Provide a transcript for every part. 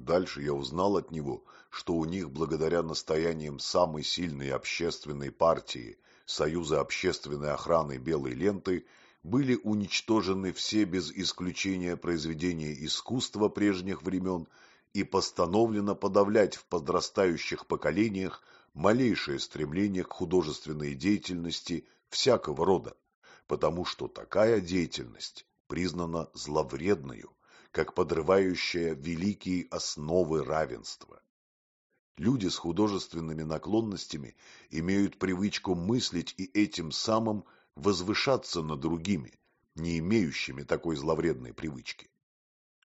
Дальше я узнал от него, что у них благодаря настояниям самой сильной общественной партии Союза общественной охраны Белой ленты были уничтожены все без исключения произведения искусства прежних времен и постановлено подавлять в подрастающих поколениях малейшее стремление к художественной деятельности всякого рода, потому что такая деятельность признана зловредною, как подрывающая великие основы равенства. Люди с художественными наклонностями имеют привычку мыслить и этим самым возвышаться над другими, не имеющими такой зловредной привычки.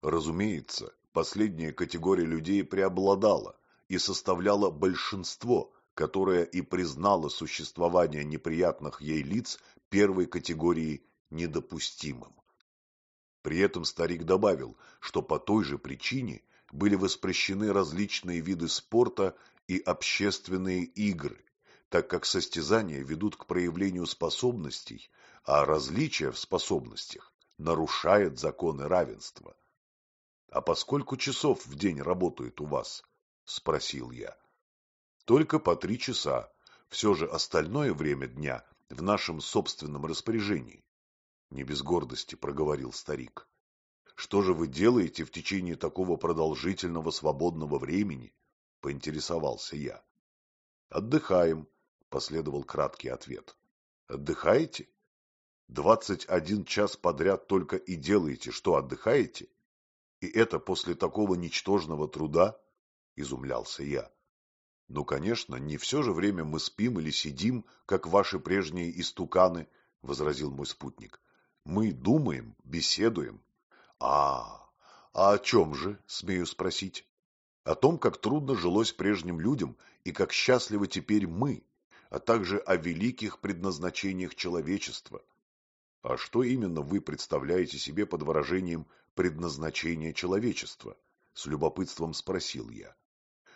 Разумеется, последняя категория людей преобладала и составляла большинство, которое и признало существование неприятных ей лиц первой категории недопустимым. При этом старик добавил, что по той же причине были воспрещены различные виды спорта и общественные игры, так как состязания ведут к проявлению способностей, а различия в способностях нарушает законы равенства. «А по сколько часов в день работает у вас?» – спросил я. «Только по три часа. Все же остальное время дня в нашем собственном распоряжении. Не без гордости проговорил старик. Что же вы делаете в течение такого продолжительного свободного времени? Поинтересовался я. Отдыхаем, последовал краткий ответ. Отдыхаете? Двадцать один час подряд только и делаете, что отдыхаете? И это после такого ничтожного труда? Изумлялся я. Ну, конечно, не все же время мы спим или сидим, как ваши прежние истуканы, возразил мой спутник. Мы думаем, беседуем. А, а о чем же, смею спросить? О том, как трудно жилось прежним людям и как счастливы теперь мы, а также о великих предназначениях человечества. А что именно вы представляете себе под выражением «предназначение человечества»? С любопытством спросил я.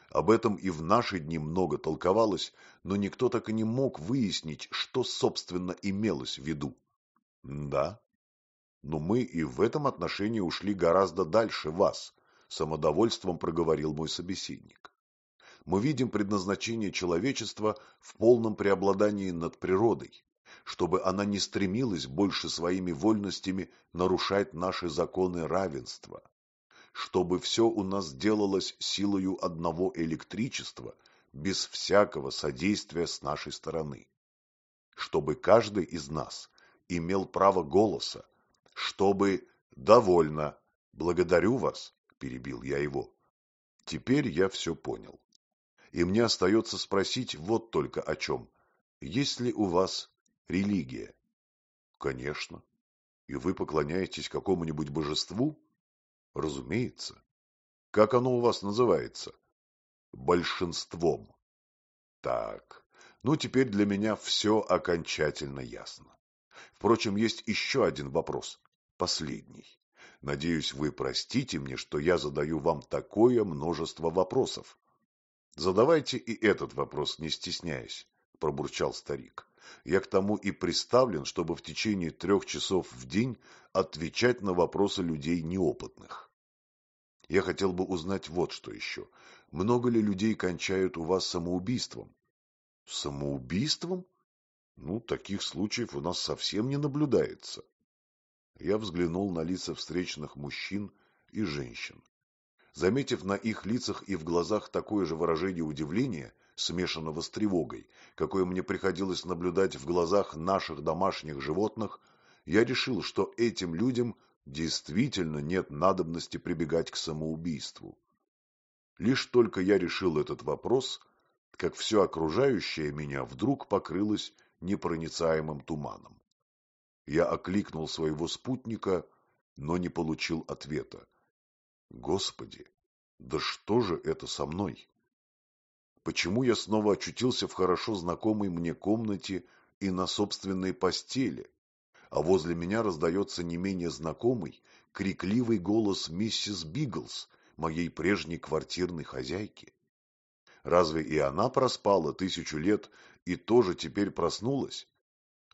Об этом и в наши дни много толковалось, но никто так и не мог выяснить, что, собственно, имелось в виду. Да, но мы и в этом отношении ушли гораздо дальше вас, самодовольством проговорил мой собеседник. Мы видим предназначение человечества в полном преобладании над природой, чтобы она не стремилась больше своими вольностями нарушать наши законы равенства чтобы все у нас делалось силою одного электричества, без всякого содействия с нашей стороны. Чтобы каждый из нас имел право голоса, чтобы... Довольно. Благодарю вас, перебил я его. Теперь я все понял. И мне остается спросить вот только о чем. Есть ли у вас религия? Конечно. И вы поклоняетесь какому-нибудь божеству? Разумеется. Как оно у вас называется? Большинством. Так, ну теперь для меня все окончательно ясно. Впрочем, есть еще один вопрос, последний. Надеюсь, вы простите мне, что я задаю вам такое множество вопросов. Задавайте и этот вопрос, не стесняясь, пробурчал старик. Я к тому и приставлен, чтобы в течение трех часов в день отвечать на вопросы людей неопытных. Я хотел бы узнать вот что еще. Много ли людей кончают у вас самоубийством? Самоубийством? Ну, таких случаев у нас совсем не наблюдается. Я взглянул на лица встречных мужчин и женщин. Заметив на их лицах и в глазах такое же выражение удивления, смешанного с тревогой, какое мне приходилось наблюдать в глазах наших домашних животных, я решил, что этим людям действительно нет надобности прибегать к самоубийству. Лишь только я решил этот вопрос, как все окружающее меня вдруг покрылось непроницаемым туманом. Я окликнул своего спутника, но не получил ответа. Господи, да что же это со мной? Почему я снова очутился в хорошо знакомой мне комнате и на собственной постели, а возле меня раздается не менее знакомый, крикливый голос миссис Биглс, моей прежней квартирной хозяйки? Разве и она проспала тысячу лет и тоже теперь проснулась?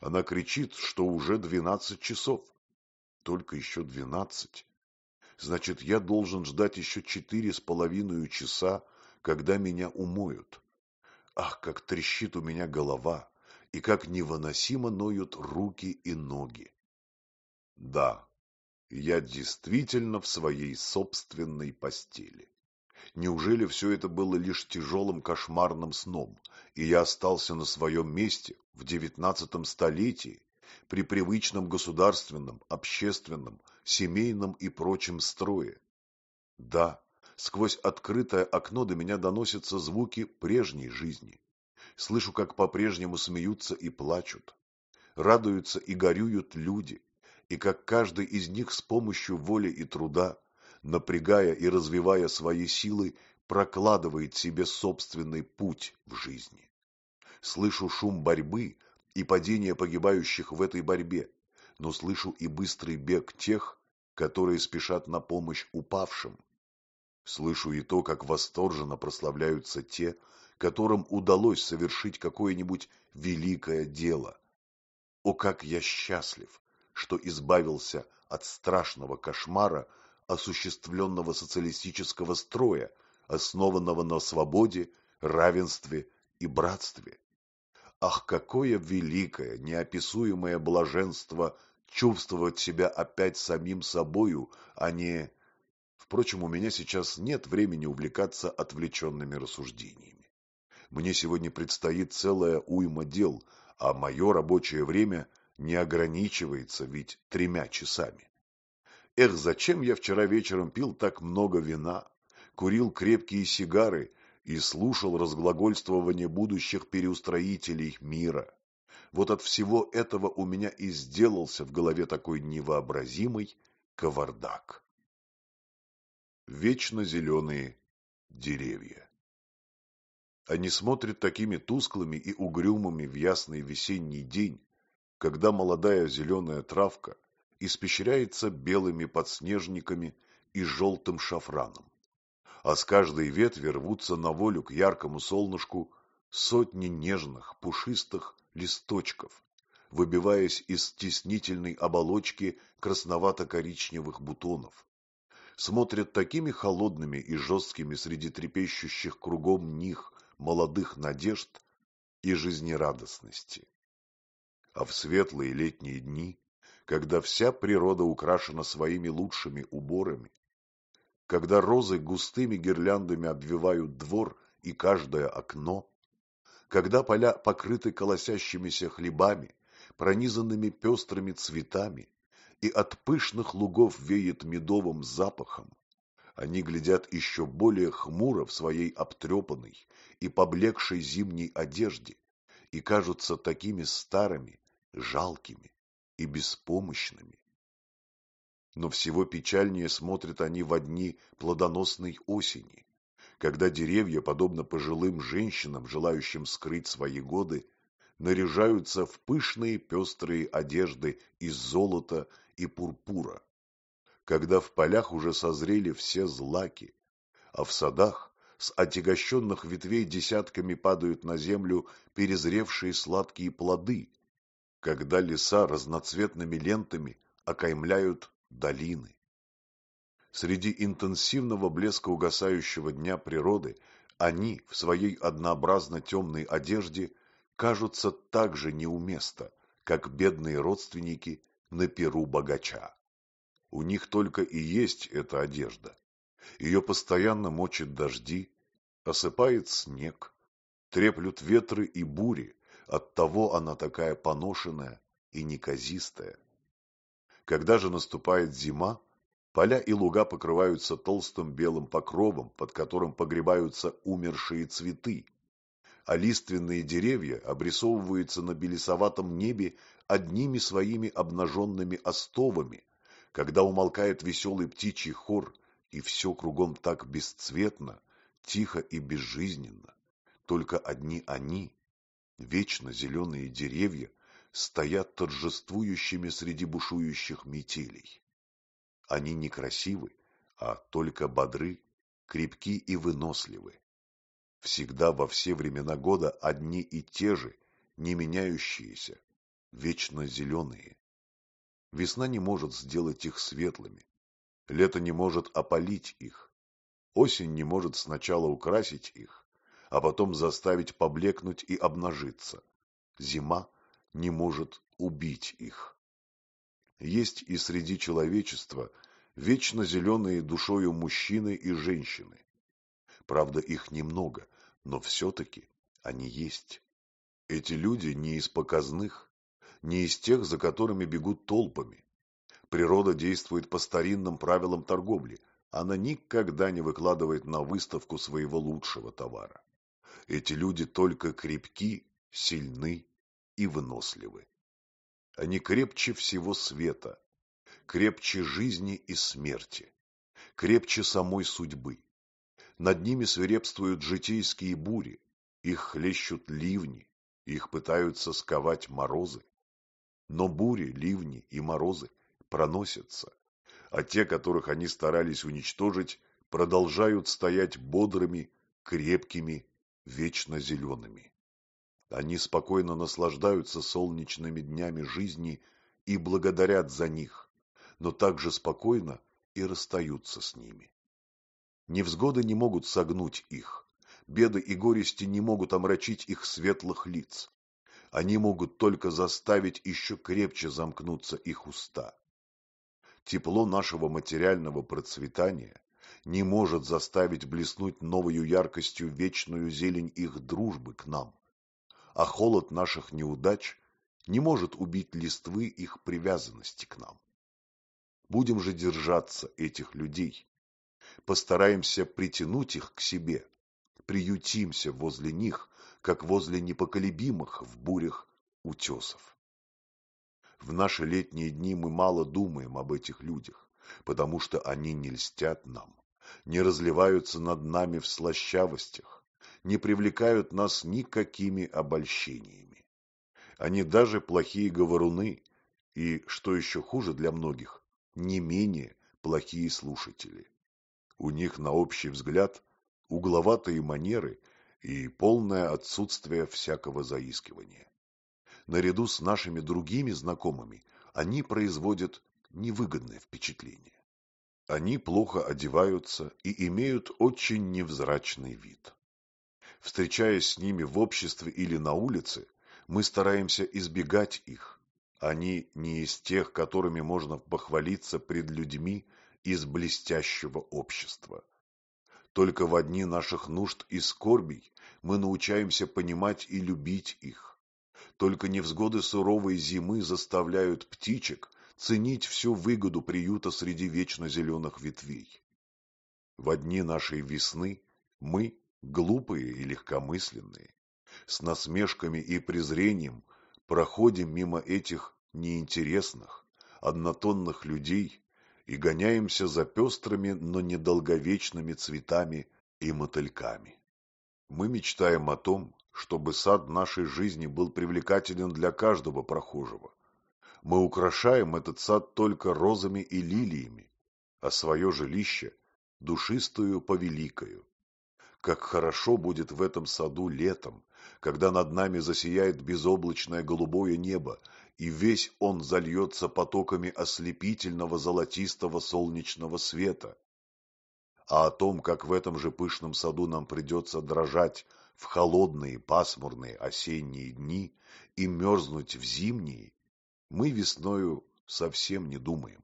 Она кричит, что уже двенадцать часов. Только еще двенадцать. Значит, я должен ждать еще четыре с половиной часа, когда меня умоют. Ах, как трещит у меня голова, и как невыносимо ноют руки и ноги. Да, я действительно в своей собственной постели. Неужели все это было лишь тяжелым кошмарным сном, и я остался на своем месте в девятнадцатом столетии, при привычном государственном, общественном, семейном и прочем строе? Да, сквозь открытое окно до меня доносятся звуки прежней жизни. Слышу, как по-прежнему смеются и плачут, радуются и горюют люди, и как каждый из них с помощью воли и труда, напрягая и развивая свои силы, прокладывает себе собственный путь в жизни. Слышу шум борьбы и падение погибающих в этой борьбе, но слышу и быстрый бег тех, которые спешат на помощь упавшим. Слышу и то, как восторженно прославляются те, которым удалось совершить какое-нибудь великое дело. О, как я счастлив, что избавился от страшного кошмара осуществленного социалистического строя, основанного на свободе, равенстве и братстве. Ах, какое великое, неописуемое блаженство чувствовать себя опять самим собою, а не... Впрочем, у меня сейчас нет времени увлекаться отвлеченными рассуждениями. Мне сегодня предстоит целая уйма дел, а мое рабочее время не ограничивается ведь тремя часами. Эх, зачем я вчера вечером пил так много вина, курил крепкие сигары и слушал разглагольствование будущих переустроителей мира. Вот от всего этого у меня и сделался в голове такой невообразимый кавардак. Вечно зеленые деревья. Они смотрят такими тусклыми и угрюмыми в ясный весенний день, когда молодая зеленая травка испещряется белыми подснежниками и желтым шафраном. А с каждой ветви рвутся на волю к яркому солнышку сотни нежных, пушистых листочков, выбиваясь из стеснительной оболочки красновато-коричневых бутонов. Смотрят такими холодными и жесткими среди трепещущих кругом них молодых надежд и жизнерадостности а в светлые летние дни, когда вся природа украшена своими лучшими уборами, когда розы густыми гирляндами обвивают двор и каждое окно, когда поля покрыты колосящимися хлебами, пронизанными пестрыми цветами, и от пышных лугов веет медовым запахом, они глядят еще более хмуро в своей обтрепанной и поблекшей зимней одежде и кажутся такими старыми, жалкими и беспомощными. Но всего печальнее смотрят они в дни плодоносной осени, когда деревья, подобно пожилым женщинам, желающим скрыть свои годы, наряжаются в пышные пестрые одежды из золота и пурпура, когда в полях уже созрели все злаки, а в садах с отягощенных ветвей десятками падают на землю перезревшие сладкие плоды, когда леса разноцветными лентами окаймляют долины. Среди интенсивного блеска угасающего дня природы они в своей однообразно темной одежде кажутся так же неуместно, как бедные родственники на перу богача. У них только и есть эта одежда. Ее постоянно мочат дожди, осыпает снег, треплют ветры и бури, Оттого она такая поношенная и неказистая. Когда же наступает зима, поля и луга покрываются толстым белым покровом, под которым погребаются умершие цветы, а лиственные деревья обрисовываются на белесоватом небе одними своими обнаженными остовами, когда умолкает веселый птичий хор, и все кругом так бесцветно, тихо и безжизненно. Только одни они, Вечно зеленые деревья стоят торжествующими среди бушующих метелей. Они не красивы, а только бодры, крепки и выносливы. Всегда во все времена года одни и те же, не меняющиеся, вечно зеленые. Весна не может сделать их светлыми. Лето не может опалить их. Осень не может сначала украсить их, а потом заставить поблекнуть и обнажиться. Зима не может убить их. Есть и среди человечества вечно зеленые душою мужчины и женщины. Правда, их немного, но все-таки они есть. Эти люди не из показных, не из тех, за которыми бегут толпами. Природа действует по старинным правилам торговли. Она никогда не выкладывает на выставку своего лучшего товара. Эти люди только крепки, сильны и выносливы. Они крепче всего света, крепче жизни и смерти, крепче самой судьбы. Над ними свирепствуют житейские бури, их хлещут ливни, их пытаются сковать морозы. Но бури, ливни и морозы проносятся, а те, которых они старались уничтожить, продолжают стоять бодрыми, крепкими, вечно зелеными. Они спокойно наслаждаются солнечными днями жизни и благодарят за них, но также спокойно и расстаются с ними. Невзгоды не могут согнуть их, беды и горести не могут омрачить их светлых лиц. Они могут только заставить еще крепче замкнуться их уста. Тепло нашего материального процветания не может заставить блеснуть новою яркостью вечную зелень их дружбы к нам, а холод наших неудач не может убить листвы их привязанности к нам. Будем же держаться этих людей, постараемся притянуть их к себе, приютимся возле них, как возле непоколебимых в бурях утесов. В наши летние дни мы мало думаем об этих людях, потому что они не льстят нам, не разливаются над нами в слащавостях, не привлекают нас никакими обольщениями. Они даже плохие говоруны и, что еще хуже для многих, не менее плохие слушатели. У них на общий взгляд угловатые манеры и полное отсутствие всякого заискивания. Наряду с нашими другими знакомыми они производят невыгодное впечатление. Они плохо одеваются и имеют очень невзрачный вид. Встречаясь с ними в обществе или на улице, мы стараемся избегать их. Они не из тех, которыми можно похвалиться пред людьми из блестящего общества. Только в дни наших нужд и скорбей мы научаемся понимать и любить их. Только невзгоды суровой зимы заставляют птичек ценить всю выгоду приюта среди вечно зеленых ветвей. В дни нашей весны мы, глупые и легкомысленные, с насмешками и презрением проходим мимо этих неинтересных, однотонных людей и гоняемся за пестрыми, но недолговечными цветами и мотыльками. Мы мечтаем о том, чтобы сад нашей жизни был привлекателен для каждого прохожего. Мы украшаем этот сад только розами и лилиями, а свое жилище – душистую повеликою. Как хорошо будет в этом саду летом, когда над нами засияет безоблачное голубое небо, и весь он зальется потоками ослепительного золотистого солнечного света. А о том, как в этом же пышном саду нам придется дрожать в холодные пасмурные осенние дни и мерзнуть в зимние, мы весною совсем не думаем.